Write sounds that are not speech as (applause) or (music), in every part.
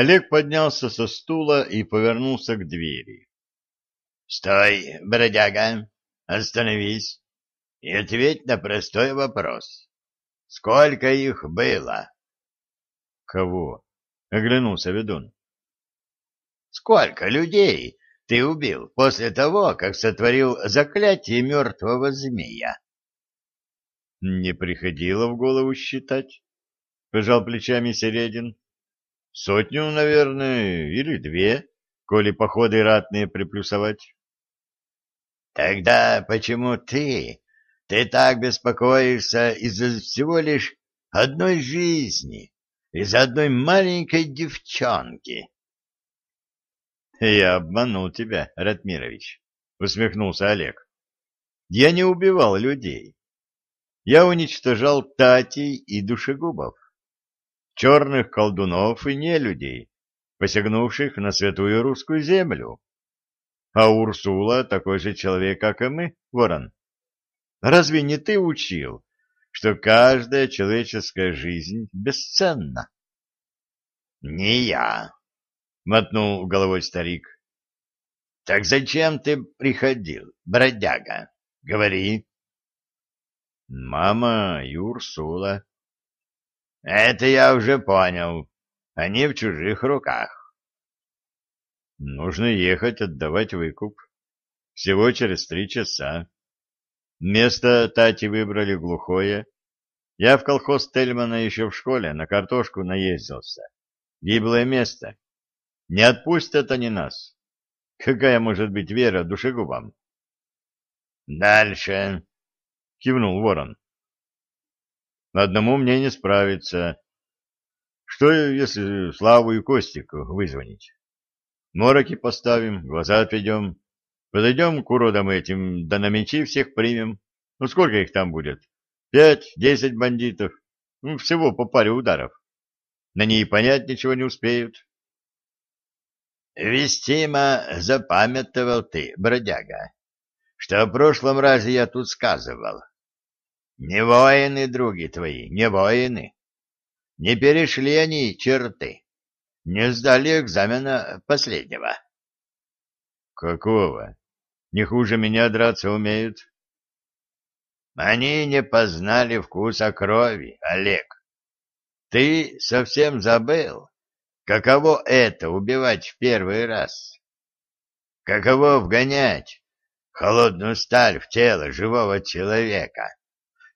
Олег поднялся со стула и повернулся к двери. — Стой, бродяга, остановись и ответь на простой вопрос. Сколько их было? — Кого? — оглянулся ведун. — Сколько людей ты убил после того, как сотворил заклятие мертвого змея? — Не приходило в голову считать, — пожал плечами Середин. — Сотню, наверное, или две, коли походы ратные приплюсовать. — Тогда почему ты, ты так беспокоишься из-за всего лишь одной жизни, из-за одной маленькой девчонки? — Я обманул тебя, Ратмирович, — усмехнулся Олег. — Я не убивал людей. Я уничтожал татей и душегубов, черных колдунов и нелюдей, посягнувших на святую русскую землю. А Урсула такой же человек, как и мы, ворон. Разве не ты учил, что каждая человеческая жизнь бесценна? — Не я, мотнул головой старик. Так зачем ты приходил, бродяга? Говори. Мама и Урсула. Это я уже понял. Они в чужих руках. Нужно ехать отдавать выкуп. Всего через три часа. Место Тати выбрали глухое. Я в колхоз Тельмана еще в школе на картошку наездился. Гиблое место. Не отпустят они нас. Какая может быть вера душегубам? — Дальше, — кивнул ворон. — Одному мне не справиться. Что, если Славу и Костику вызвонить? Мороки поставим, глаза отведем, подойдем к уродам этим, да на мечи всех примем. Ну, сколько их там будет? Пять, десять бандитов. Ну, всего по паре ударов. На ней понять ничего не успеют. Вестимо запамятовал ты, бродяга, что в прошлом разе я тут сказывал. Не воины, други твои, не воины. Не перешли они черты, не сдали экзамена последнего. Какого? Не хуже меня драться умеют? Они не познали вкуса крови, Олег. Ты совсем забыл, Каково это — убивать в первый раз? Каково вгонять холодную сталь в тело живого человека,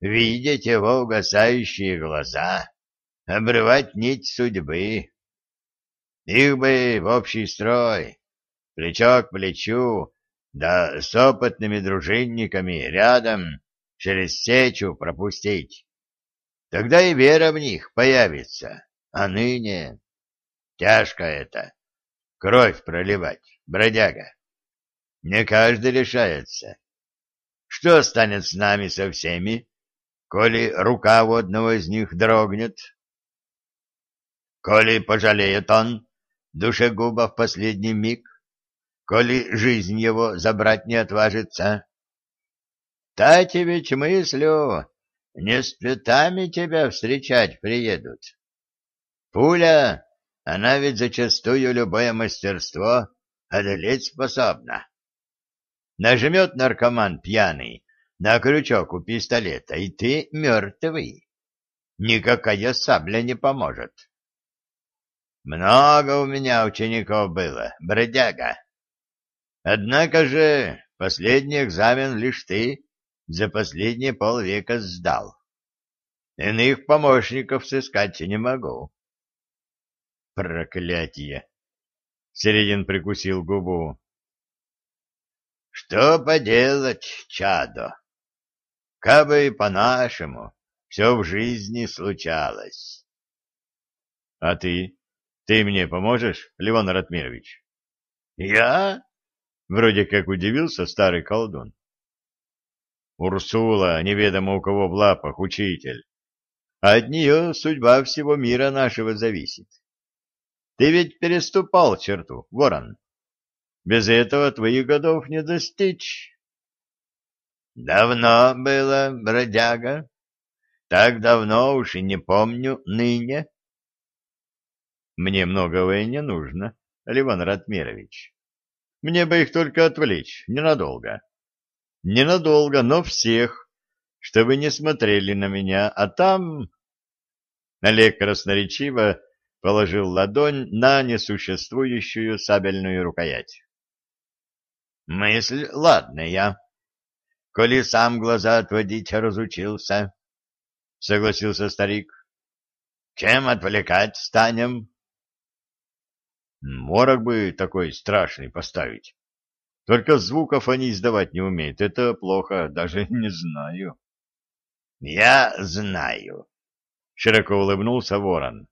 видеть его угасающие глаза, обрывать нить судьбы? Их бы в общий строй, плечо к плечу, да с опытными дружинниками рядом через сечу пропустить. Тогда и вера в них появится, а ныне... Тяжко это. Кровь проливать, бродяга. Не каждый лишается. Что станет с нами со всеми, коли рука у одного из них дрогнет? Коли пожалеет он душегуба в последний миг, коли жизнь его забрать не отважится? Тати ведь мыслю, не с цветами тебя встречать приедут. Пуля она ведь зачастую любое мастерство одолеть способна. Нажмет наркоман пьяный на крючок у пистолета, и ты мертвый. Никакая сабля не поможет. Много у меня учеников было, бродяга. Однако же последний экзамен лишь ты за последние полвека сдал. Иных помощников сыскать не могу. Проклятие! Середин прикусил губу. Что поделать, чадо? Кабы по-нашему, все в жизни случалось. А ты? Ты мне поможешь, Левон Ратмирович? Я? Вроде как удивился старый колдун. Урсула, неведомо у кого в лапах, учитель. От нее судьба всего мира нашего зависит. Ты ведь переступал черту, ворон. Без этого твоих годов не достичь. Давно было, бродяга. Так давно уж и не помню ныне. Мне многого и не нужно, Ливан Ратмирович. Мне бы их только отвлечь, ненадолго. Ненадолго, но всех, чтобы не смотрели на меня, а там... Олег красноречиво положил ладонь на несуществующую сабельную рукоять. Мысль ладная. Коли сам глаза отводить разучился, — согласился старик. Чем отвлекать станем? Морок бы такой страшный поставить. Только звуков они издавать не умеют. Это плохо, даже (laughs) не знаю. Я знаю, — широко улыбнулся ворон.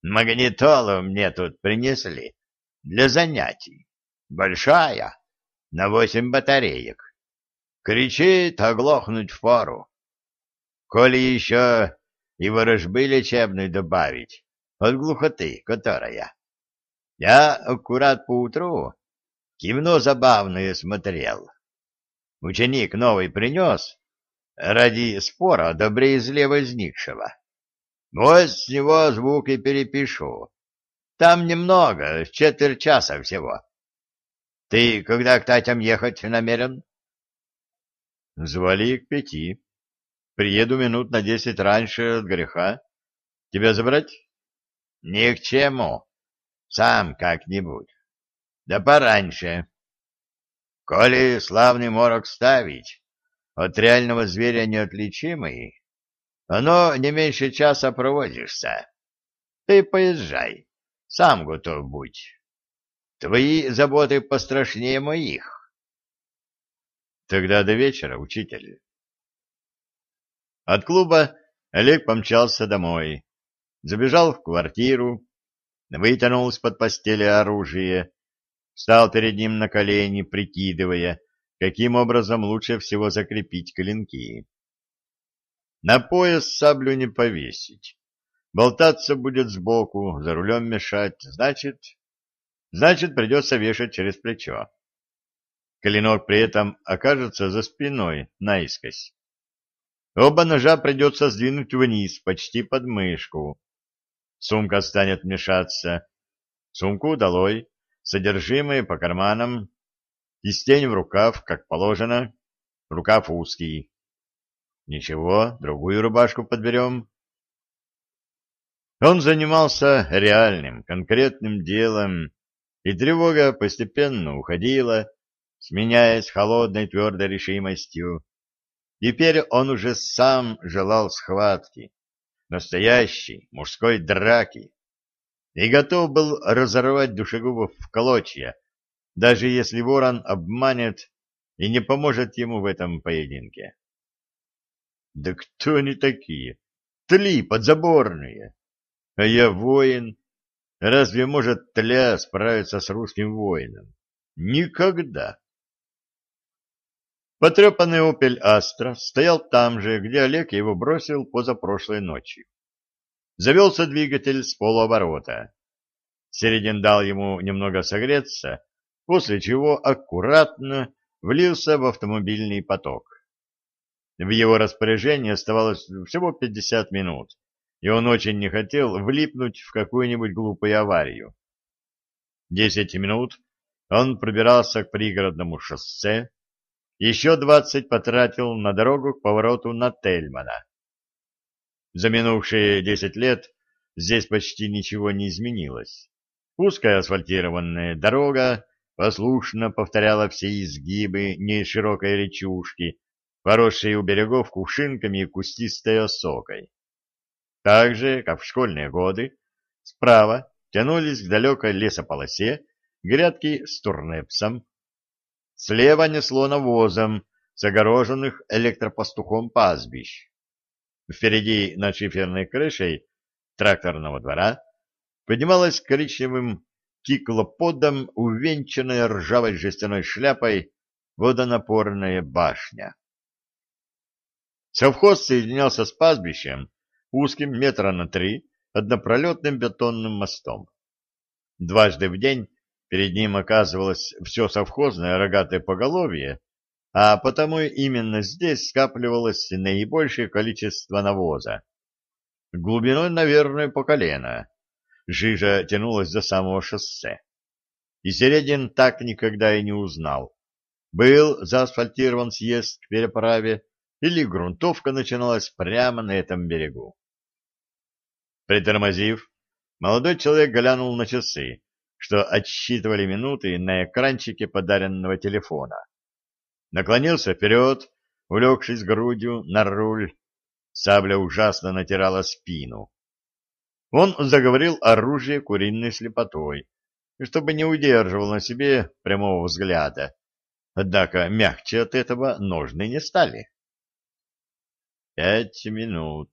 Магнитолу мне тут принесли для занятий. Большая, на восемь батареек. Кричит, оглохнуть в пару. Коли еще и ворожбы лечебной добавить, от глухоты, которая. Я аккурат поутру кино забавное смотрел. Ученик новый принес ради спора добрее зле возникшего. Вот с него звук и перепишу. Там немного, четверть часа всего. Ты когда к Татям ехать намерен? Звали к пяти. Приеду минут на десять раньше от греха. Тебя забрать? Ни к чему. Сам как-нибудь. Да пораньше. Коли славный морок ставить, от реального зверя неотличимый, оно не меньше часа проводишься. Ты поезжай, сам готов будь. Твои заботы пострашнее моих. Тогда до вечера, учитель. От клуба Олег помчался домой, забежал в квартиру, вытянул из-под постели оружие, встал перед ним на колени, прикидывая, каким образом лучше всего закрепить клинки. На пояс саблю не повесить. Болтаться будет сбоку, за рулем мешать. Значит, значит, придется вешать через плечо. Клинок при этом окажется за спиной, наискось. Оба ножа придется сдвинуть вниз, почти под мышку. Сумка станет мешаться. Сумку долой, содержимое по карманам, кистень в рукав, как положено, рукав узкий. Ничего, другую рубашку подберем. Он занимался реальным, конкретным делом, и тревога постепенно уходила, сменяясь холодной твердой решимостью. Теперь он уже сам желал схватки, настоящей мужской драки, и готов был разорвать душегубов в клочья, даже если ворон обманет и не поможет ему в этом поединке. Да кто они такие? Тли подзаборные. А я воин. Разве может тля справиться с русским воином? Никогда. Потрепанный «Опель Астра» стоял там же, где Олег его бросил позапрошлой ночью. Завелся двигатель с полуоборота. Середин дал ему немного согреться, после чего аккуратно влился в автомобильный поток. В его распоряжении оставалось всего 50 минут, и он очень не хотел влипнуть в какую-нибудь глупую аварию. Десять минут он пробирался к пригородному шоссе, еще двадцать потратил на дорогу к повороту на Тельмана. За минувшие десять лет здесь почти ничего не изменилось. Узкая асфальтированная дорога послушно повторяла все изгибы неширокой речушки, поросшие у берегов кувшинками и кустистой осокой. Так же, как в школьные годы, справа тянулись к далекой лесополосе грядки с турнепсом, слева несло навозом с огороженных электропастухом пастбищ. Впереди над шиферной крышей тракторного двора поднималась коричневым киклоподом увенчанная ржавой жестяной шляпой водонапорная башня. Совхоз соединялся с пастбищем узким метра на три однопролетным бетонным мостом. Дважды в день перед ним оказывалось все совхозное рогатое поголовье, а потому именно здесь скапливалось наибольшее количество навоза. Глубиной, наверное, по колено. жижа тянулась до самого шоссе. И Середин так никогда и не узнал, был заасфальтирован съезд к переправе или грунтовка начиналась прямо на этом берегу. Притормозив, молодой человек глянул на часы, что отсчитывали минуты на экранчике подаренного телефона. Наклонился вперед, улегшись грудью на руль. Сабля ужасно натирала спину. Он заговорил оружие куриной слепотой, чтобы не удерживал на себе прямого взгляда. Однако мягче от этого ножны не стали. Пять минут,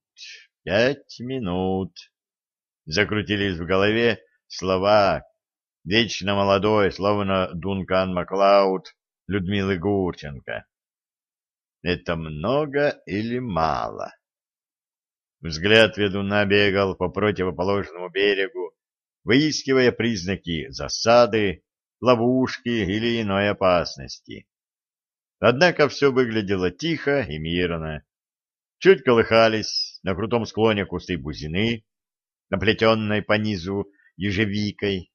пять минут. Закрутились в голове слова вечно молодой, словно Дункан Маклауд, Людмилы Гурченко. Это много или мало? Взгляд ведуна бегал по противоположному берегу, выискивая признаки засады, ловушки или иной опасности. Однако все выглядело тихо и мирно. Чуть колыхались на крутом склоне кусты бузины, наплетенной по низу ежевикой.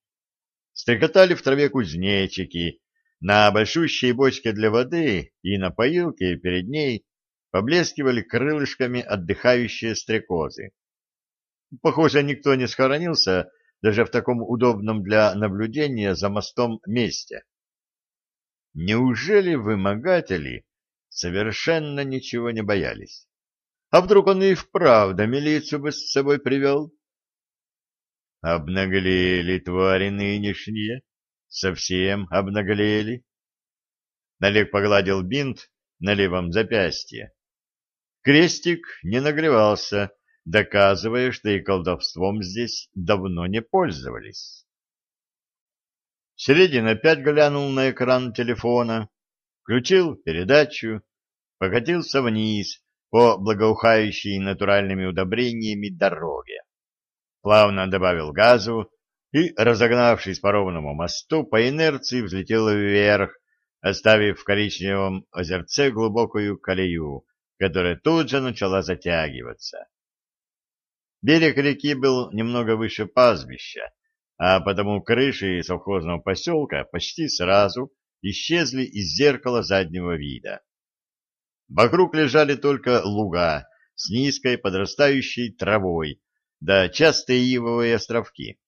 Стрекотали в траве кузнечики, на большущей бочке для воды и на поилке перед ней поблескивали крылышками отдыхающие стрекозы. Похоже, никто не схоронился даже в таком удобном для наблюдения за мостом месте. Неужели вымогатели совершенно ничего не боялись? А вдруг он и вправду милицию бы с собой привел? Обнаглели твари нынешние, совсем обнаглели. Налег погладил бинт на левом запястье. Крестик не нагревался, доказывая, что и колдовством здесь давно не пользовались. Середин опять глянул на экран телефона, включил передачу, покатился вниз по благоухающей натуральными удобрениями дороге. Плавно добавил газу и, разогнавшись по ровному мосту, по инерции взлетел вверх, оставив в коричневом озерце глубокую колею, которая тут же начала затягиваться. Берег реки был немного выше пастбища, а потому крыши совхозного поселка почти сразу исчезли из зеркала заднего вида. Вокруг лежали только луга с низкой подрастающей травой, да частые ивовые островки.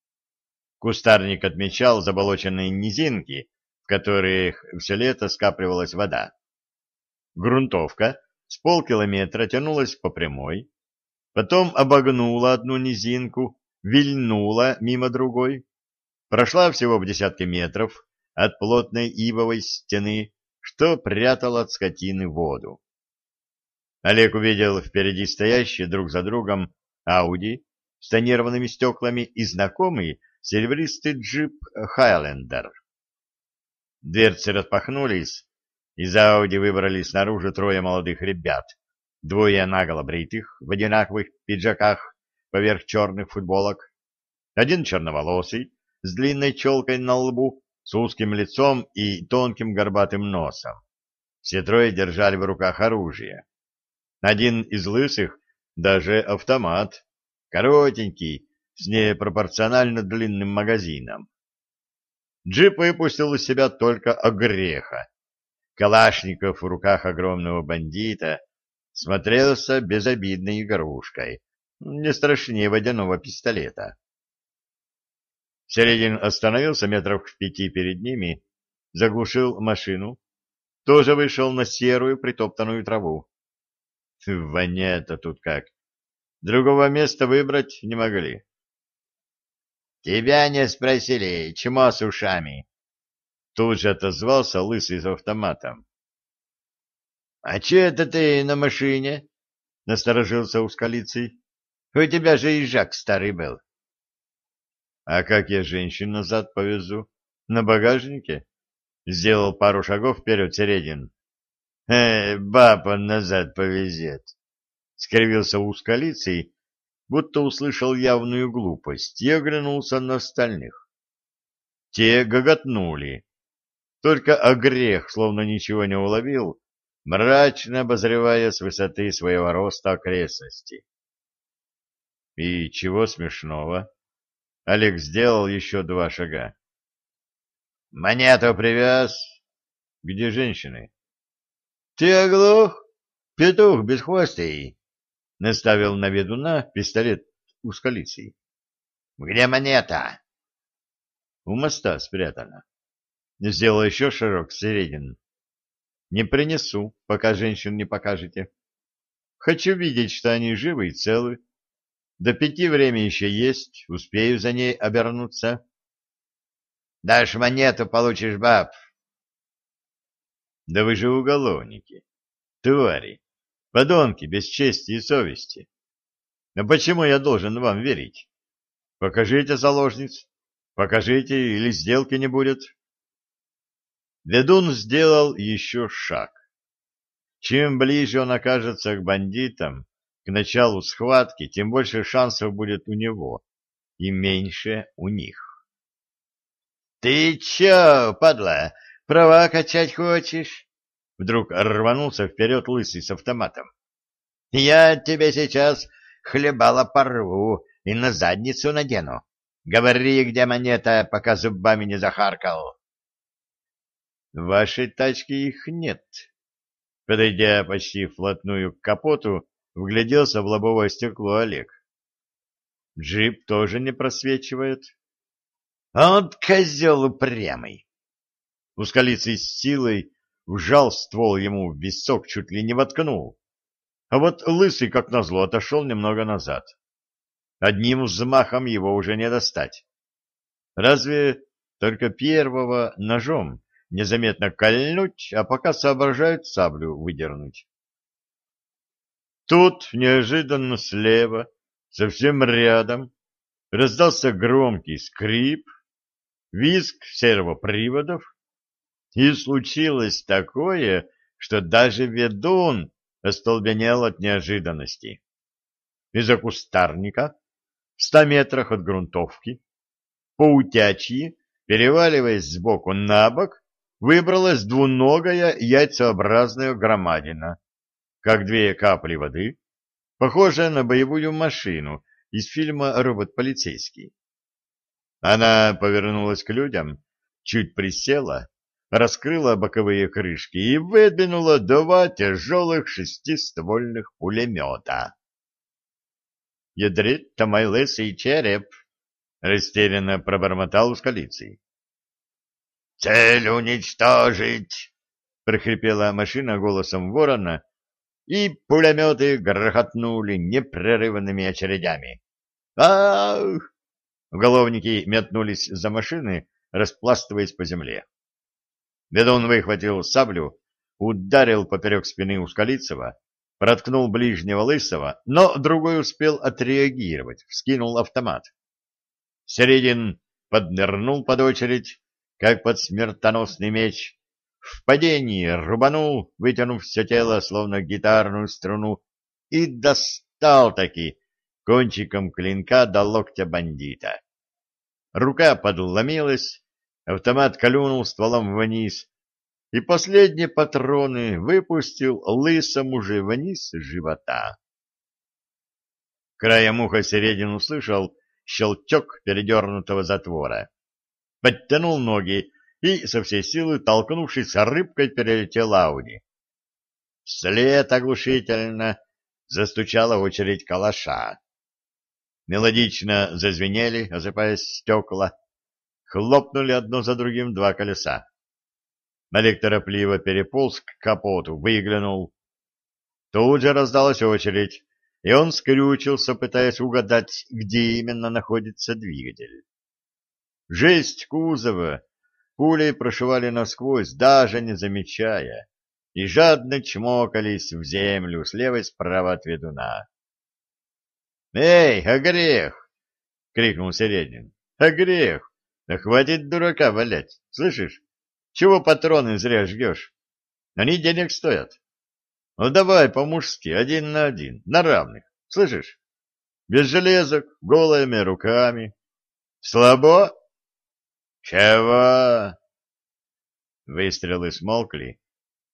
Кустарник отмечал заболоченные низинки, в которых все лето скапливалась вода. Грунтовка с полкилометра тянулась по прямой, потом обогнула одну низинку, вильнула мимо другой, прошла всего в десятки метров от плотной ивовой стены, что прятала от скотины воду. Олег увидел впереди стоящие друг за другом Ауди с тонированными стеклами и знакомый серебристый джип Хайлендер. Дверцы распахнулись, из Ауди выбрались снаружи трое молодых ребят, двое наголо бритых в одинаковых пиджаках поверх черных футболок, один черноволосый с длинной челкой на лбу, с узким лицом и тонким горбатым носом. Все трое держали в руках оружие. Один из лысых даже автомат, коротенький, с непропорционально длинным магазином. Джип выпустил из себя только огреха. Калашников в руках огромного бандита смотрелся безобидной игрушкой, не страшнее водяного пистолета. Середин остановился метров в пяти перед ними, заглушил машину, тоже вышел на серую притоптанную траву. Воня-то тут как. Другого места выбрать не могли. Тебя не спросили, чему с ушами? Тут же отозвался лысый с автоматом. — А че это ты на машине? — насторожился ускалицей. — У тебя же езжак старый был. — А как я женщин назад повезу? На багажнике? Сделал пару шагов вперед Середин. «Э, баб он назад повезет!» — скривился узколицей, будто услышал явную глупость, и оглянулся на остальных. Те гоготнули. Только огрех, словно ничего не уловил, мрачно обозревая с высоты своего роста окрестности. — И чего смешного? Олег сделал еще два шага. Монету привез. Где женщины? Ты оглох? Петух бесхвостый. Наставил на ведуна пистолет у скалицы. Где монета? У моста спрятана. Сделал еще широк Середин. Не принесу, пока женщин не покажете. Хочу видеть, что они живы и целы. До пяти время еще есть, успею за ней обернуться. Дашь монету, получишь баб. Да вы же уголовники, твари, подонки без чести и совести. Но почему я должен вам верить? Покажите заложниц, покажите, или сделки не будет. Ведун сделал еще шаг. Чем ближе он окажется к бандитам, к началу схватки, тем больше шансов будет у него и меньше у них. — Ты че, падла, права качать хочешь? Вдруг рванулся вперед лысый с автоматом. — Я тебе сейчас хлебала порву и на задницу надену. Говори, где монета, пока зубами не захаркал. — В вашей тачке их нет. Подойдя почти вплотную к капоту, вгляделся в лобовое стекло Олег. Джип тоже не просвечивает. Вот козел упрямый! Ускалицей с силой вжал ствол ему в висок, чуть ли не воткнул. А вот лысый, как назло, отошел немного назад. Одним взмахом его уже не достать. Разве только первого ножом незаметно кольнуть, а пока соображают саблю выдернуть. Тут неожиданно слева, совсем рядом, раздался громкий скрип, визг сервоприводов, и случилось такое, что даже ведун остолбенел от неожиданности. Из-за кустарника, в ста метрах от грунтовки, поутячьи, переваливаясь сбоку на бок, выбралась двуногая яйцеобразная громадина, как две капли воды, похожая на боевую машину из фильма «Робот полицейский». Она повернулась к людям, чуть присела, раскрыла боковые крышки и выдвинула два тяжелых шестиствольных пулемета. «Ядрит-то мой лысый череп!» — растерянно пробормотал ускалицей. «Цель уничтожить!» — прохрипела машина голосом ворона, и пулеметы грохотнули непрерывными очередями. «Ах!» Уголовники метнулись за машины, распластываясь по земле. Ведун выхватил саблю, ударил поперек спины Ускалицева, проткнул ближнего лысого, но другой успел отреагировать, вскинул автомат. Середин поднырнул под очередь, как под смертоносный меч, в падении рубанул, вытянув все тело, словно гитарную струну, и достал таки кончиком клинка до локтя бандита. Рука подломилась, автомат колюнул стволом вниз, и последние патроны выпустил лысому же вниз живота. Краем уха Середин услышал щелчок передернутого затвора подтянул ноги и со всей силы, толкнувшись рыбкой, перелетел Ауди. Вслед оглушительно застучала очередь калаша. Мелодично зазвенели, осыпаясь стекла. Хлопнули одно за другим два колеса. Олег торопливо переполз к капоту, выглянул. Тут же раздалась очередь, и он скрючился, пытаясь угадать, где именно находится двигатель. Жесть кузова пулей прошивали насквозь, даже не замечая, и жадно чмокались в землю слева и справа от ведуна. «Эй, огрех!» — крикнул Середин. «Огрех! Да хватит дурака валять, слышишь? Чего патроны зря жгешь? Они денег стоят. Ну давай по-мужски, один на один, на равных, слышишь? Без железок, голыми руками. Слабо?» «Чего?» Выстрелы смолкли.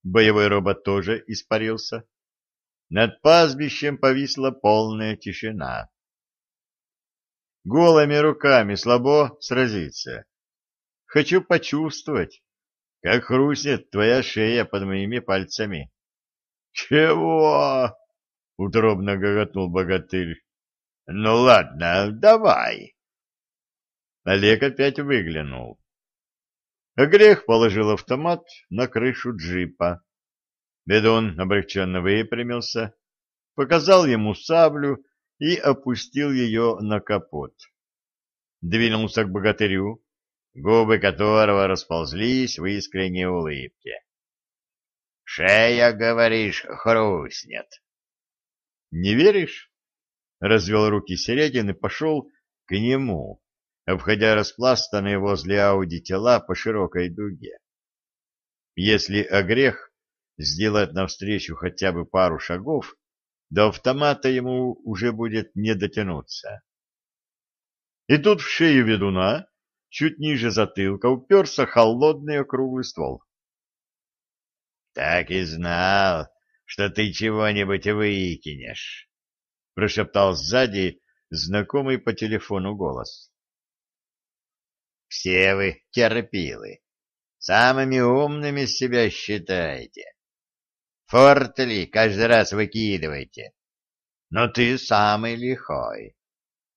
Боевой робот тоже испарился. Над пастбищем повисла полная тишина. Голыми руками слабо сразиться. Хочу почувствовать, как хрустнет твоя шея под моими пальцами. — Чего? — утробно гоготнул богатырь. — Ну ладно, давай. Олег опять выглянул. Грех положил автомат на крышу джипа. Бедон облегченно выпрямился, показал ему саблю и опустил ее на капот. Двинулся к богатырю, губы которого расползлись в искренней улыбке. — Шея, говоришь, хрустнет. — Не веришь? — развел руки Середин и пошел к нему, обходя распластанные возле Ауди тела по широкой дуге. Если огрех сделать навстречу хотя бы пару шагов, до автомата ему уже будет не дотянуться. И тут в шею ведуна, чуть ниже затылка, уперся холодный округлый ствол. — Так и знал, что ты чего-нибудь выкинешь, — прошептал сзади знакомый по телефону голос. — Все вы терпилы, самыми умными себя считаете. Фортли каждый раз выкидываете. Но ты самый лихой.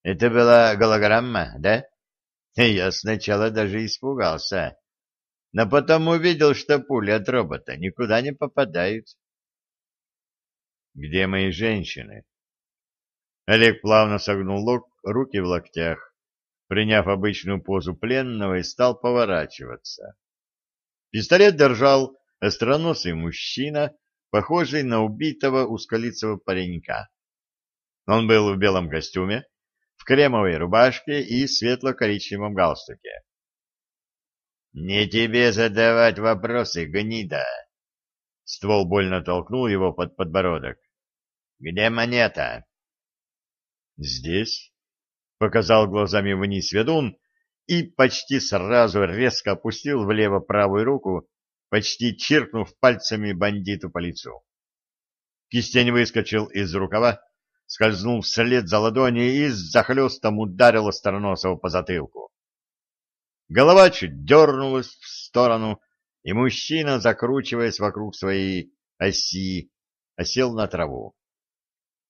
Это была голограмма, да? Я сначала даже испугался, но потом увидел, что пули от робота никуда не попадают. Где мои женщины? Олег плавно согнул лок, руки в локтях, приняв обычную позу пленного, и стал поворачиваться. Пистолет держал остроносый мужчина похожий на убитого ускалицего паренька. Он был в белом костюме, в кремовой рубашке и светло-коричневом галстуке. — Не тебе задавать вопросы, гнида! Ствол больно толкнул его под подбородок. — Где монета? — Здесь, — показал глазами вниз ведун и почти сразу резко опустил влево правую руку, почти чиркнув пальцами бандиту по лицу. Кистень выскочил из рукава, скользнул вслед за ладони и с захлестом ударил Остроносова по затылку. Голова чуть дернулась в сторону, и мужчина, закручиваясь вокруг своей оси, осел на траву.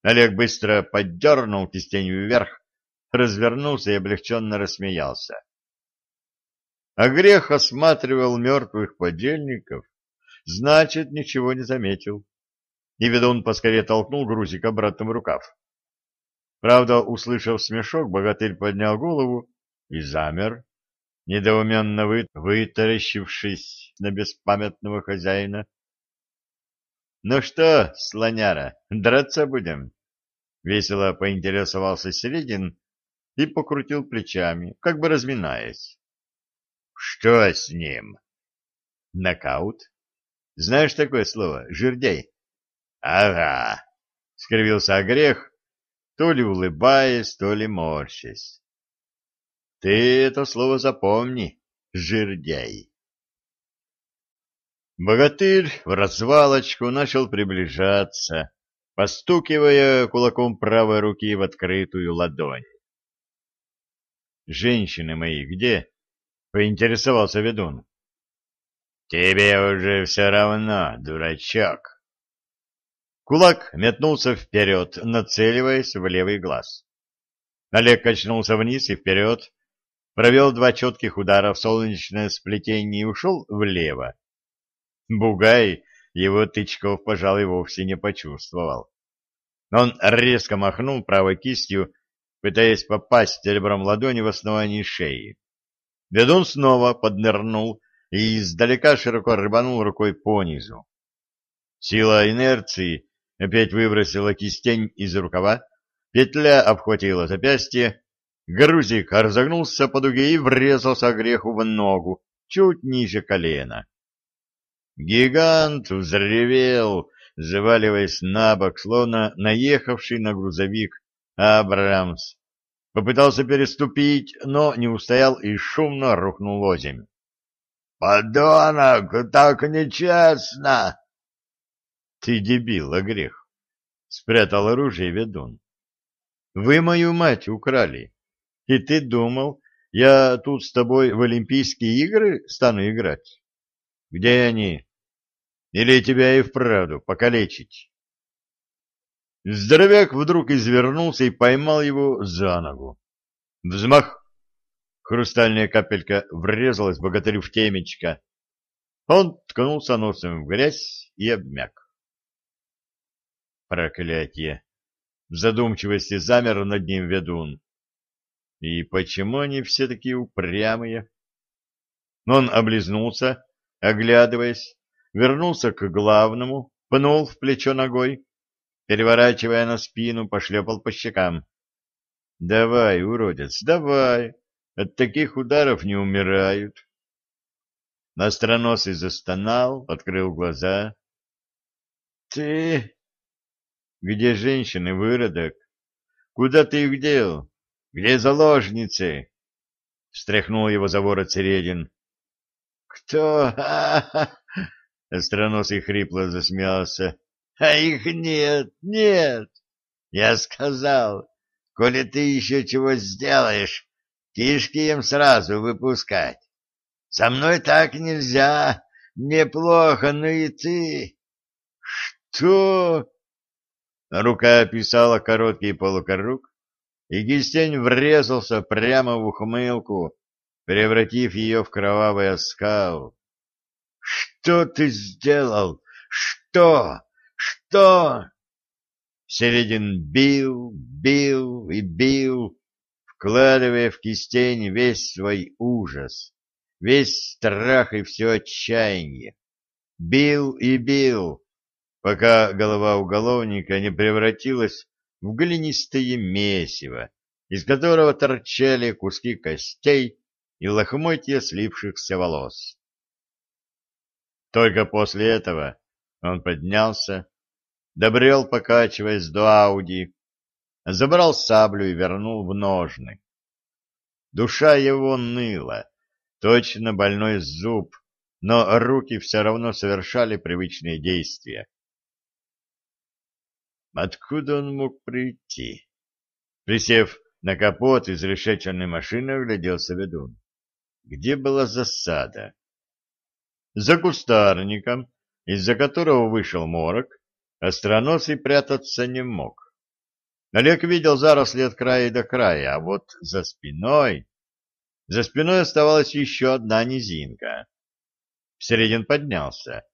Олег быстро поддернул кистень вверх, развернулся и облегченно рассмеялся. А грех осматривал мертвых подельников, значит, ничего не заметил. Ведун поскорее толкнул грузик обратно в рукав. Правда, услышав смешок, богатырь поднял голову и замер, недоуменно вы... вытаращившись на беспамятного хозяина. — Ну что, слоняра, драться будем? — весело поинтересовался Середин и покрутил плечами, как бы разминаясь. Что с ним? Нокаут. Знаешь такое слово? Жердяй. Ага, скривился Огрех, то ли улыбаясь, то ли морщась. Ты это слово запомни, жердяй. Богатырь в развалочку начал приближаться, постукивая кулаком правой руки в открытую ладонь. «Женщины мои где?» Поинтересовался ведун. Тебе уже все равно, дурачок. Кулак метнулся вперед, нацеливаясь в левый глаз. Олег качнулся вниз и вперед, провел два четких удара в солнечное сплетение и ушел влево. Бугай его тычков, пожалуй, вовсе не почувствовал. Он резко махнул правой кистью, пытаясь попасть ребром ладони в основании шеи. Ведун снова поднырнул и издалека широко рыбанул рукой понизу. Сила инерции опять выбросила кистень из рукава, петля обхватила запястье, грузик разогнулся по дуге и врезался греху в ногу, чуть ниже колена. Гигант взревел, заваливаясь на бок, словно наехавший на грузовик Абрамс, Попытался переступить, но не устоял и шумно рухнул озимь. «Подонок, так нечестно!» «Ты дебил, а грех!» — спрятал оружие ведун. «Вы мою мать украли. И ты думал, я тут с тобой в Олимпийские игры стану играть? Где они? Или тебя и вправду покалечить? Здоровяк вдруг извернулся и поймал его за ногу. Взмах! Хрустальная капелька врезалась богатырю в темечко. Он ткнулся носом в грязь и обмяк. Проклятие! В задумчивости замер над ним ведун. И почему они все такие упрямые? Он облизнулся, оглядываясь, вернулся к главному, пнул в плечо ногой, переворачивая на спину, пошлепал по щекам. — Давай, уродец, давай, от таких ударов не умирают. Настроносый застонал, открыл глаза. — Ты... Где женщины, выродок? Куда ты их дел? Где заложницы? Встряхнул его за ворот Середин. Кто? (laughs) Остроносый хрипло засмеялся. А их нет, нет. Я сказал, коли ты еще чего сделаешь, кишки им сразу выпускать. Со мной так нельзя. Мне плохо, но и ты. Что? Рука описала короткий полукоруг, и кистень врезался прямо в ухмылку, превратив ее в кровавый оскал. — Что ты сделал? Что? Что? Середин бил, бил и бил, вкладывая в кистень весь свой ужас, весь страх и все отчаяние. Бил и бил, пока голова уголовника не превратилась в глинистое месиво, из которого торчали куски костей и лохмотья слипшихся волос. Только после этого он поднялся, добрел, покачиваясь до Ауди, забрал саблю и вернул в ножны. Душа его ныла, точно больной зуб, но руки все равно совершали привычные действия. Откуда он мог прийти? Присев на капот изрешеченной машины, огляделся ведун. Где была засада? За кустарником, из-за которого вышел морок, остроносый прятаться не мог. Олег видел заросли от края до края, а вот за спиной... За спиной оставалась еще одна низинка. Середин поднялся.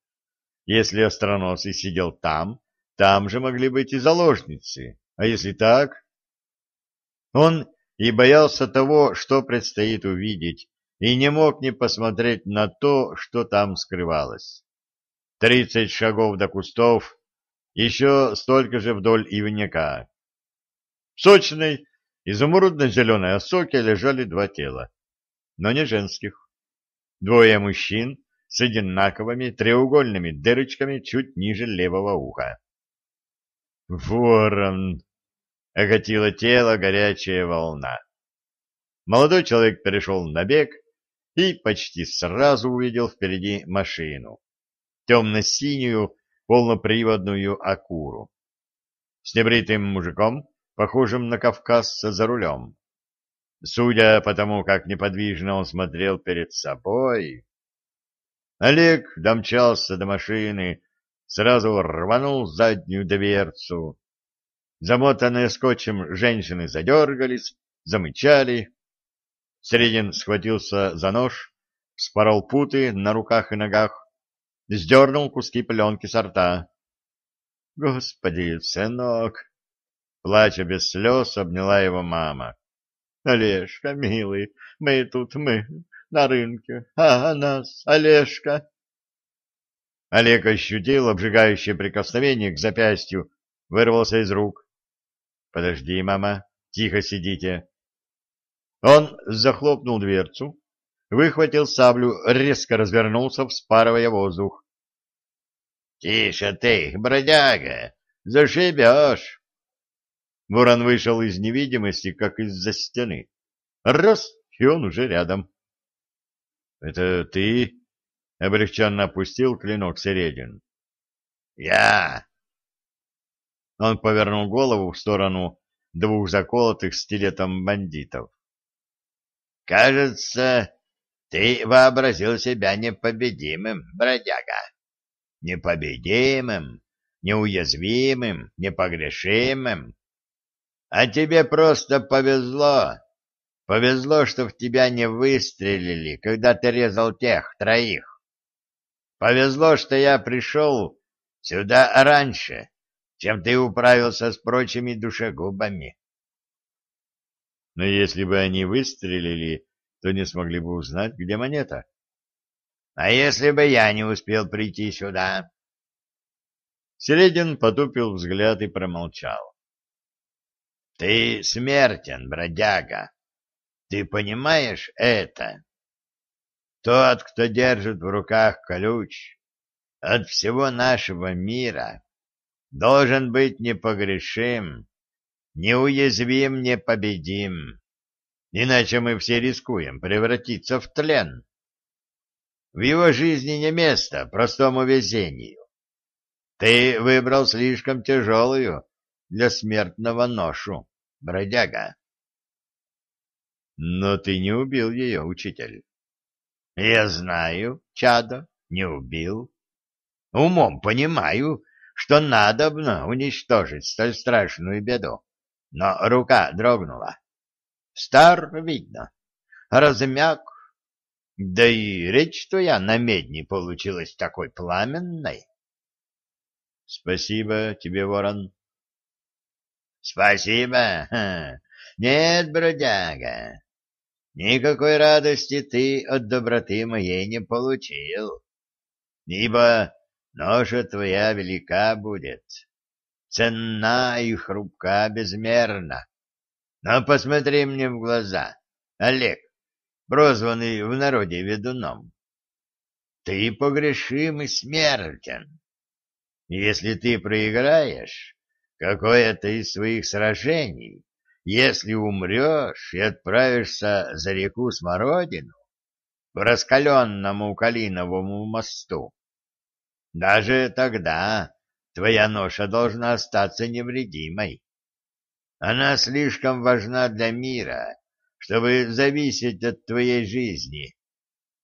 Если остроносый сидел там, там же могли быть и заложницы. А если так? Он и боялся того, что предстоит увидеть, и не мог не посмотреть на то, что там скрывалось. Тридцать шагов до кустов, еще столько же вдоль ивняка. В сочной, изумрудно-зеленой осоке лежали два тела, но не женских. Двое мужчин с одинаковыми треугольными дырочками чуть ниже левого уха. Ворон! Окатила тело горячая волна. Молодой человек перешел на бег и почти сразу увидел впереди машину. Темно-синюю полноприводную акуру. С небритым мужиком, похожим на кавказца, за рулем. Судя по тому, как неподвижно он смотрел перед собой... Олег домчался до машины, сразу рванул заднюю дверцу. Замотанные скотчем женщины задергались, замычали. Средин схватился за нож, спорол путы на руках и ногах, сдернул куски пленки со рта. — Господи, сынок! Плача без слез, обняла его мама. — Олежка, милый, мы тут, мы на рынке, а нас, Олежка! Олег ощутил обжигающее прикосновение к запястью, вырвался из рук. — Подожди, мама, тихо сидите. Он захлопнул дверцу, выхватил саблю, резко развернулся, вспарывая воздух. — Тише ты, бродяга, зашибешь! Ворон вышел из невидимости, как из-за стены. Раз, и он уже рядом. — Это ты? Облегченно опустил клинок Середин. «Я!» Он повернул голову в сторону двух заколотых стилетом бандитов. кажется, ты вообразил себя непобедимым, бродяга. Непобедимым, неуязвимым, непогрешимым. А тебе просто повезло. Повезло, что в тебя не выстрелили, когда ты резал тех троих. Повезло, что я пришел сюда раньше, чем ты управился с прочими душегубами. Но если бы они выстрелили, то не смогли бы узнать, где монета. А если бы я не успел прийти сюда? Середин потупил взгляд и промолчал. — Ты смертен, бродяга. Ты понимаешь это? Тот, кто держит в руках ключ от всего нашего мира, должен быть непогрешим, неуязвим, непобедим. Иначе мы все рискуем превратиться в тлен. В его жизни не место простому везению. Ты выбрал слишком тяжелую для смертного ношу, бродяга. Но ты не убил ее, учитель. Я знаю, чадо, не убил. Умом понимаю, что надобно уничтожить столь страшную беду. Но рука дрогнула. Стар, видно, размяк. Да и речь твоя на медне получилась такой пламенной. Спасибо тебе, ворон. Спасибо? Нет, бродяга, никакой радости ты от доброты моей не получил, ибо ноша твоя велика будет, ценна и хрупка безмерно. Но посмотри мне в глаза, Олег, прозванный в народе ведуном. Ты погрешим и смертен. Если ты проиграешь какое-то из своих сражений, если умрешь и отправишься за реку Смородину, в раскаленному Калиновому мосту, даже тогда твоя ноша должна остаться невредимой. Она слишком важна для мира, чтобы зависеть от твоей жизни.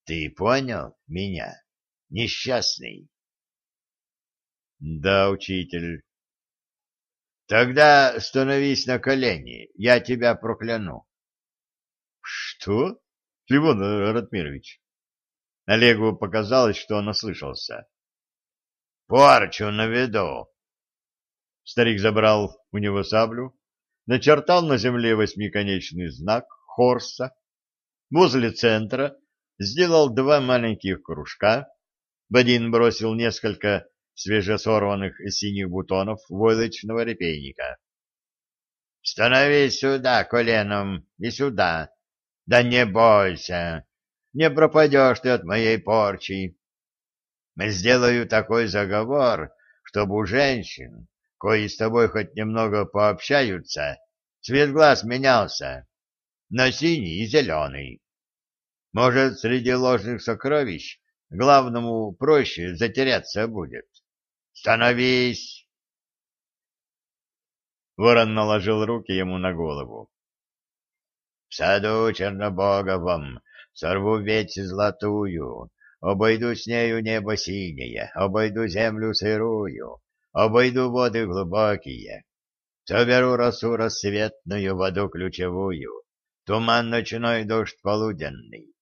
Ты понял меня, несчастный? Да, учитель. Тогда становись на колени, я тебя прокляну. Что? Левон Ратмирович. Олегу показалось, что он ослышался. Порчу на виду. Старик забрал у него саблю, начертал на земле восьмиконечный знак Хорса, возле центра сделал два маленьких кружка, в один бросил несколько свежесорванных синих бутонов войлочного репейника. — Становись сюда коленом и сюда. Да не бойся, не пропадешь ты от моей порчи. Сделаю такой заговор, чтобы у женщин, кои с тобой хоть немного пообщаются, цвет глаз менялся на синий и зеленый. Может, среди ложных сокровищ главному проще затеряться будет. Становись! Ворон наложил руки ему на голову. В саду Чернобоговом сорву ветвь золотую, обойду с нею небо синее, обойду землю сырую, обойду воды глубокие. Соберу росу рассветную, воду ключевую, туман ночной, дождь полуденный.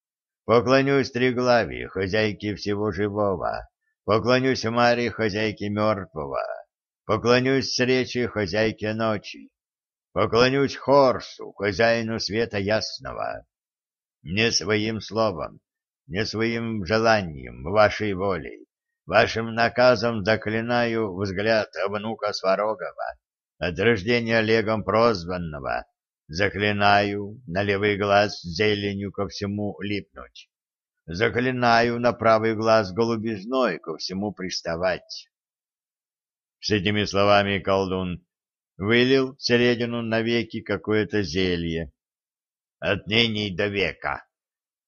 Поклонюсь триглаве, хозяйке всего живого, Поклонюсь Маре, хозяйке мертвого, поклонюсь Сречи, хозяйке ночи, поклонюсь Хорсу, хозяину света ясного. Не своим словом, не своим желанием, вашей волей, вашим наказом заклинаю взгляд внука Сварогова, от рождения Олегом прозванного, заклинаю на левый глаз зеленью ко всему липнуть Заклинаю на правый глаз голубизной ко всему приставать. С этими словами колдун вылил в середину навеки какое-то зелье. Отныне до века.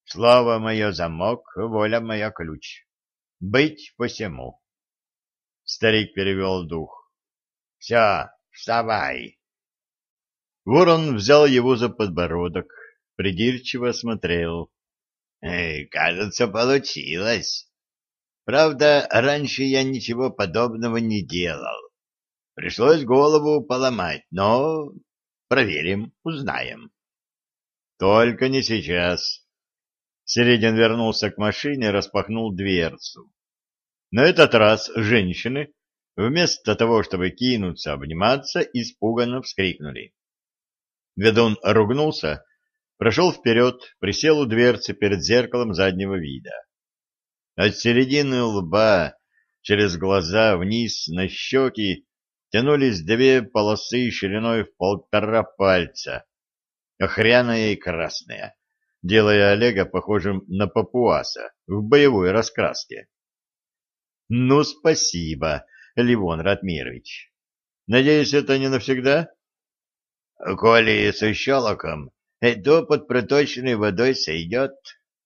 Слово мое замок, воля моя ключ. Быть посему. Старик перевел дух. Все, вставай. Ворон взял его за подбородок, придирчиво смотрел. Эй, кажется, получилось. Правда, раньше я ничего подобного не делал. Пришлось голову поломать, но проверим, узнаем. Только не сейчас. Середин вернулся к машине и распахнул дверцу. На этот раз женщины, вместо того, чтобы кинуться обниматься, испуганно вскрикнули. Ведун ругнулся, прошел вперед, присел у дверцы перед зеркалом заднего вида. От середины лба через глаза вниз на щеки тянулись две полосы шириной в полтора пальца, охряная и красная, делая Олега похожим на папуаса в боевой раскраске. — Ну, спасибо, Ливон Ратмирович. Надеюсь, это не навсегда? — Коли с щелоком, то под проточной водой сойдет.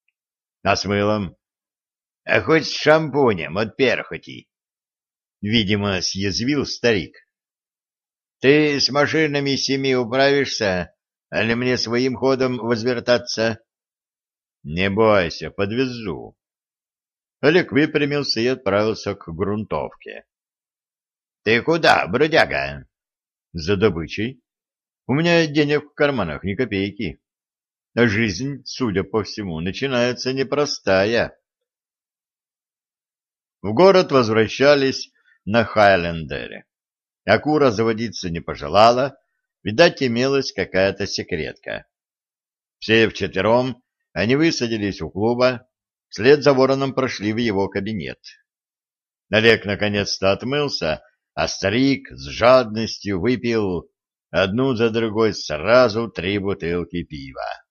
— А с мылом? — А хоть с шампунем от перхоти. Видимо, съязвил старик. — Ты с машинами семи управишься, али мне своим ходом возвертаться? — Не бойся, подвезу. Олег выпрямился и отправился к грунтовке. — Ты куда, бродяга? — За добычей. У меня денег в карманах ни копейки. А жизнь, судя по всему, начинается непростая. В город возвращались на Хайлендере. Акура заводиться не пожелала, видать, имелась какая-то секретка. Все вчетвером они высадились у клуба, вслед за вороном прошли в его кабинет. Олег наконец-то отмылся, а старик с жадностью выпил одну за другой сразу три бутылки пива.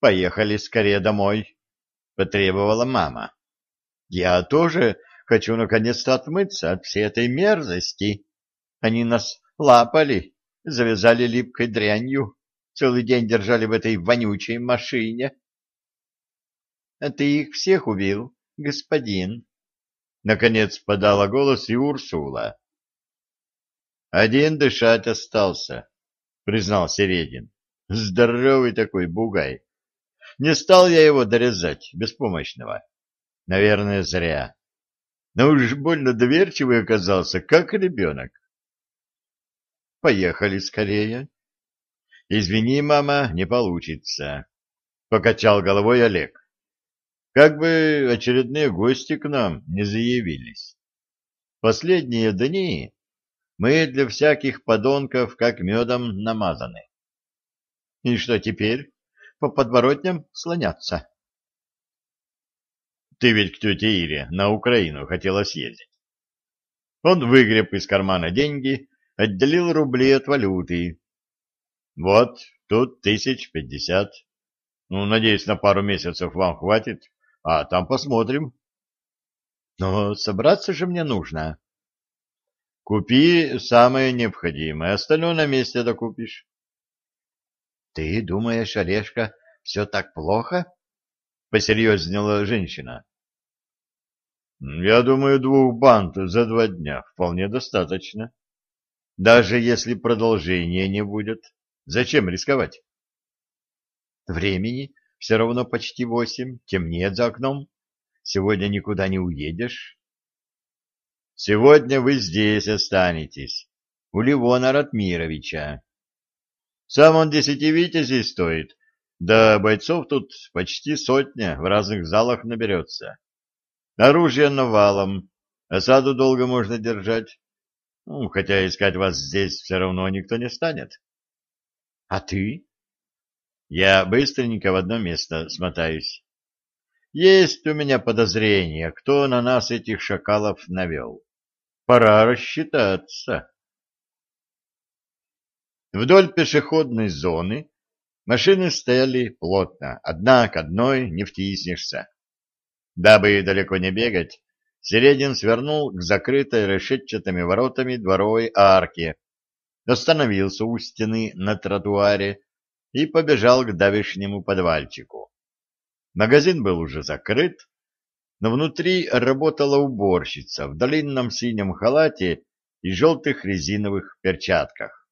«Поехали скорее домой», — потребовала мама. «Я тоже хочу наконец-то отмыться от всей этой мерзости. Они нас лапали, завязали липкой дрянью, целый день держали в этой вонючей машине». А ты их всех убил, господин. Наконец подала голос и Урсула. Один дышать остался, признал Середин. Здоровый такой бугай. Не стал я его дорезать, беспомощного. Наверное, зря. Но уж больно доверчивый оказался, как ребенок. Поехали скорее. Извини, мама, не получится. Покачал головой Олег. Как бы очередные гости к нам не заявились. Последние дни мы для всяких подонков как медом намазаны. И что теперь? По подворотням слоняться? Ты ведь к тете Ире на Украину хотела съездить. Он выгреб из кармана деньги, отделил рубли от валюты. Вот, тут тысяч пятьдесят. Ну, надеюсь, на пару месяцев вам хватит. А там посмотрим. Но собраться же мне нужно. Купи самое необходимое, остальное на месте докупишь. Ты думаешь, Орешка, все так плохо? Посерьезнела женщина. Я думаю, двух банд за два дня вполне достаточно. Даже если продолжения не будет, зачем рисковать? Времени все равно почти восемь, темнеет за окном. Сегодня никуда не уедешь. Сегодня вы здесь останетесь, у Ливона Ратмировича. Сам он десяти витязей стоит, да бойцов тут почти сотня в разных залах наберется. Оружие навалом, осаду долго можно держать. Ну, хотя искать вас здесь все равно никто не станет. — А ты? Я быстренько в одно место смотаюсь. Есть у меня подозрение, кто на нас этих шакалов навел. Пора рассчитаться. Вдоль пешеходной зоны машины стояли плотно, одна к одной не втиснешься. Дабы далеко не бегать, Середин свернул к закрытой решетчатыми воротами дворовой арке, остановился у стены на тротуаре, и побежал к давешнему подвальчику. Магазин был уже закрыт, но внутри работала уборщица в длинном синем халате и желтых резиновых перчатках.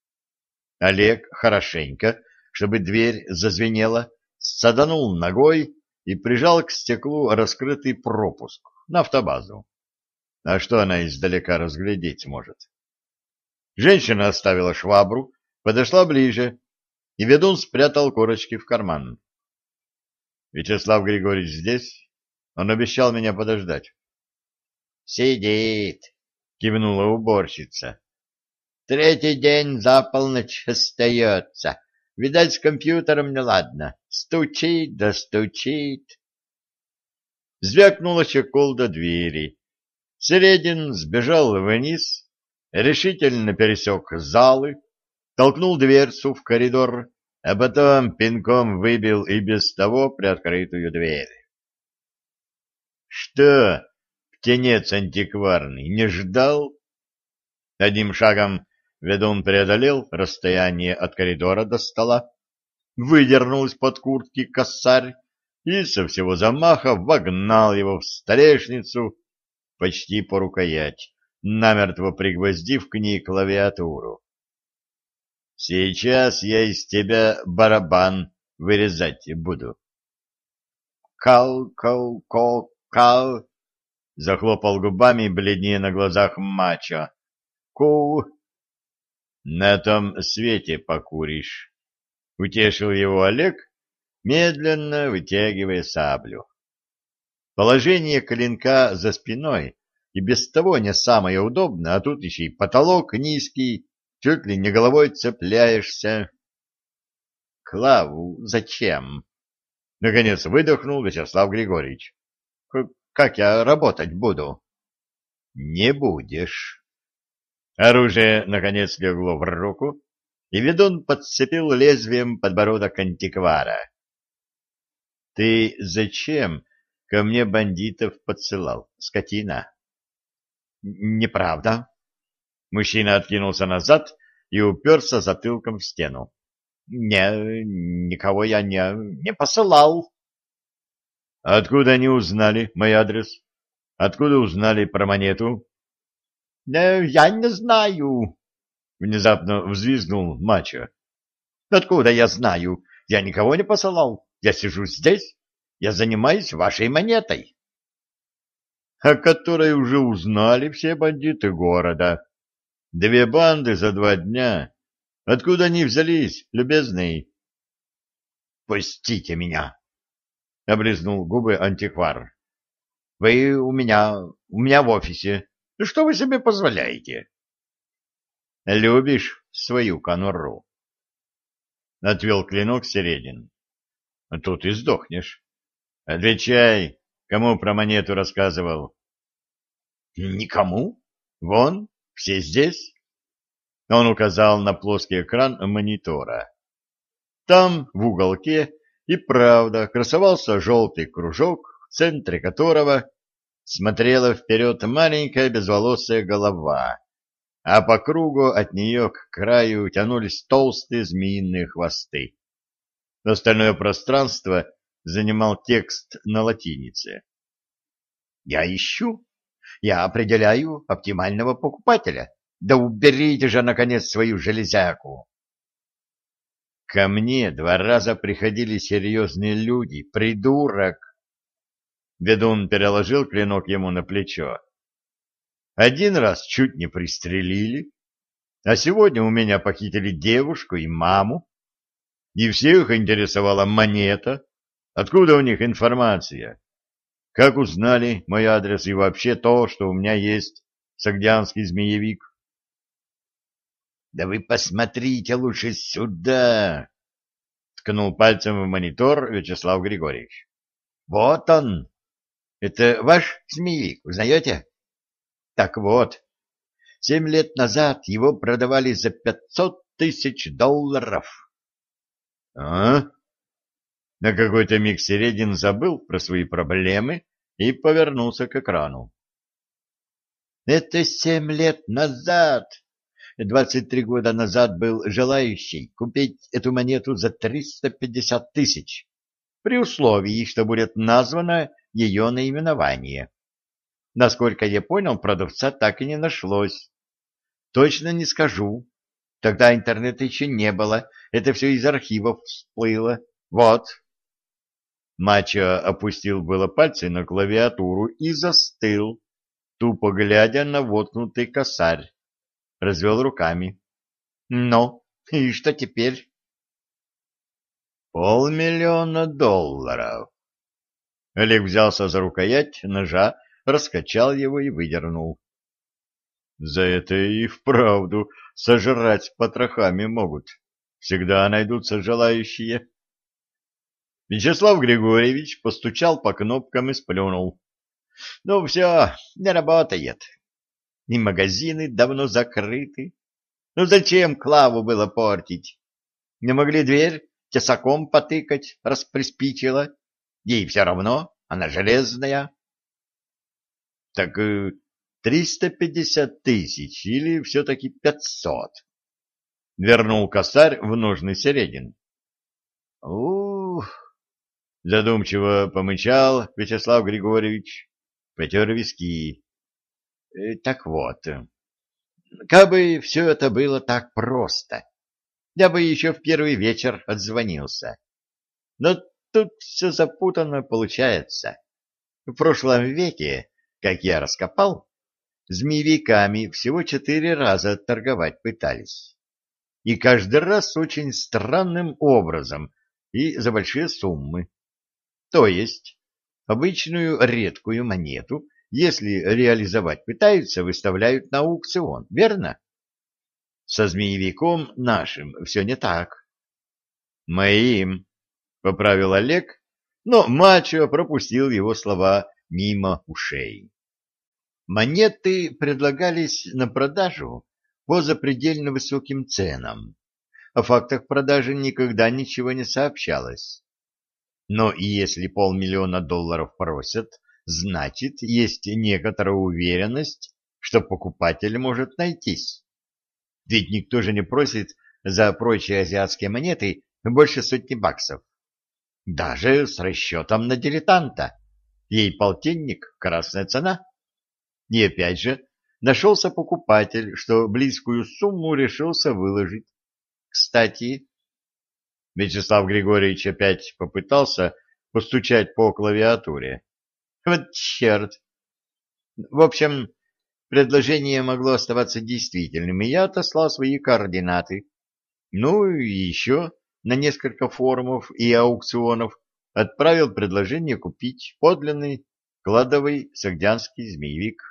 Олег хорошенько, чтобы дверь зазвенела, саданул ногой и прижал к стеклу раскрытый пропуск на автобазу. А что она издалека разглядеть может? Женщина оставила швабру, подошла ближе, и ведун спрятал корочки в карман. Вячеслав Григорьевич здесь? Он обещал меня подождать. Сидит, кивнула уборщица. Третий день за полночь остается. Видать, с компьютером неладно. Стучит да стучит. Звякнула щеколда двери. Середин сбежал вниз, решительно пересек залы, толкнул дверцу в коридор, а потом пинком выбил и без того приоткрытую дверь. Что, птенец антикварный, не ждал? Одним шагом ведун преодолел расстояние от коридора до стола, выдернул из-под куртки косарь и со всего замаха вогнал его в столешницу почти по рукоять, намертво пригвоздив к ней клавиатуру. Сейчас я из тебя барабан вырезать буду. Кал-кал-кал-кал, захлопал губами бледнее на глазах мачо. Ку. На том свете покуришь. Утешил его Олег, медленно вытягивая саблю. Положение клинка за спиной и без того не самое удобное, а тут еще и потолок низкий, чуть ли не головой цепляешься. Клаву зачем? Наконец выдохнул Вячеслав Григорьевич. Как я работать буду? Не будешь. Оружие, наконец, легло в руку, и ведун подцепил лезвием подбородок антиквара. — Ты зачем ко мне бандитов подсылал, скотина? — Неправда, Мужчина откинулся назад и уперся затылком в стену. — Не, никого я не, не посылал. — Откуда они узнали мой адрес? Откуда узнали про монету? — Я не знаю, — внезапно взвизгнул Мачо. — Откуда я знаю? Я никого не посылал. Я сижу здесь. Я занимаюсь вашей монетой. — О которой уже узнали все бандиты города. Две банды за два дня. Откуда они взялись, любезный? — Пустите меня! — облизнул губы антиквар. — Вы у меня, у меня в офисе. Что вы себе позволяете? — Любишь свою конуру? Отвел клинок Середин. — Тут и сдохнешь. Отвечай, кому про монету рассказывал? — Никому. Вон, все здесь? Он указал на плоский экран монитора. Там, в уголке, и правда красовался желтый кружок, в центре которого смотрела вперед маленькая безволосая голова, а по кругу от нее к краю тянулись толстые змеиные хвосты. Остальное пространство занимал текст на латинице. «Я ищу я определяю оптимального покупателя. Да уберите же, наконец, свою железяку. Ко мне два раза приходили серьезные люди, придурок. Ведун переложил клинок ему на плечо. Один раз чуть не пристрелили, а сегодня у меня похитили девушку и маму. И всех интересовала монета. Откуда у них информация? Как узнали мой адрес и вообще то, что у меня есть сагдианский змеевик? — Да вы посмотрите лучше сюда! — ткнул пальцем в монитор Вячеслав Григорьевич. — Вот он! Это ваш змеевик, узнаете? — Так вот, семь лет назад его продавали за пятьсот тысяч долларов. — А? На какой-то миг Середин забыл про свои проблемы и повернулся к экрану. «Это семь лет назад! Двадцать три года назад был желающий купить эту монету за триста пятьдесят тысяч, при условии, что будет названо ее наименование. Насколько я понял, продавца так и не нашлось. Точно не скажу, Тогда интернета еще не было, это все из архивов всплыло. Вот. Мачо опустил было пальцы на клавиатуру и застыл, тупо глядя на воткнутый косарь. Развел руками. Ну, и что теперь? Полмиллиона долларов. Олег взялся за рукоять ножа, раскачал его и выдернул. За это и вправду сожрать потрохами могут. Всегда найдутся желающие. Вячеслав Григорьевич постучал по кнопкам и сплюнул. Ну все, не работает. И магазины давно закрыты. Ну зачем Клаву было портить? Не могли дверь тесаком потыкать, раз приспичило. Ей все равно, она железная. Так э, триста пятьдесят тысяч или все-таки пятьсот? Вернул косарь в нужный середин. Ух! Задумчиво помычал Вячеслав Григорьевич, потер виски. Э, так вот, как бы все это было так просто, я бы еще в первый вечер отзвонился. Но тут все запутанно получается. В прошлом веке, как я раскопал, змеевиками всего четыре раза торговать пытались. И каждый раз очень странным образом и за большие суммы. То есть, обычную редкую монету, если реализовать пытаются, выставляют на аукцион, верно? Со змеевиком нашим все не так. Моим, поправил Олег, но мачо пропустил его слова мимо ушей. Монеты предлагались на продажу по запредельно высоким ценам. О фактах продажи никогда ничего не сообщалось. Но если полмиллиона долларов просят, значит, есть некоторая уверенность, что покупатель может найтись. Ведь никто же не просит за прочие азиатские монеты больше сотни баксов. Даже с расчетом на дилетанта. Ей полтинник — красная цена. И опять же, нашелся покупатель, что близкую сумму решился выложить. Кстати, Вячеслав Григорьевич опять попытался постучать по клавиатуре. Вот черт! В общем, предложение могло оставаться действительным, и я отослал свои координаты. Ну и еще на несколько форумов и аукционов отправил предложение купить подлинный кладовый сагдянский змеевик.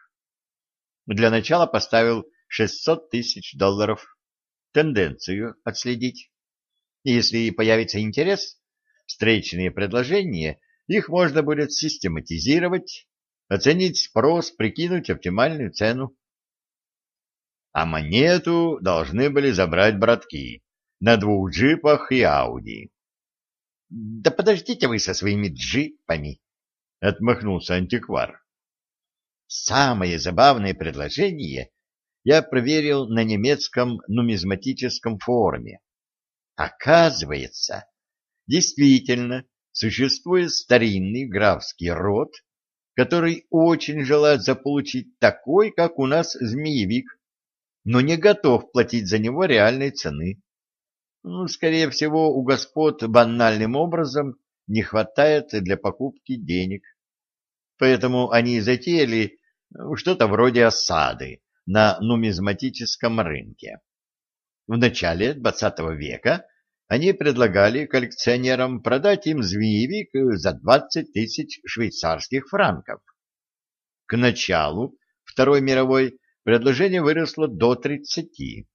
Для начала поставил 600 тысяч долларов. Тенденцию отследить. Если появится интерес, встречные предложения, их можно будет систематизировать, оценить спрос, прикинуть оптимальную цену. А монету должны были забрать братки на двух джипах и Ауди. — Да подождите вы со своими джипами, — отмахнулся антиквар. Самое забавное предложение я проверил на немецком нумизматическом форуме. Оказывается, действительно существует старинный графский род, который очень желает заполучить такой, как у нас, змеевик, но не готов платить за него реальной цены. Ну, скорее всего, у господ банальным образом не хватает для покупки денег. Поэтому они затеяли что-то вроде осады на нумизматическом рынке. В начале XX века они предлагали коллекционерам продать им змеевик за 20 тысяч швейцарских франков. К началу Второй мировой предложение выросло до 30.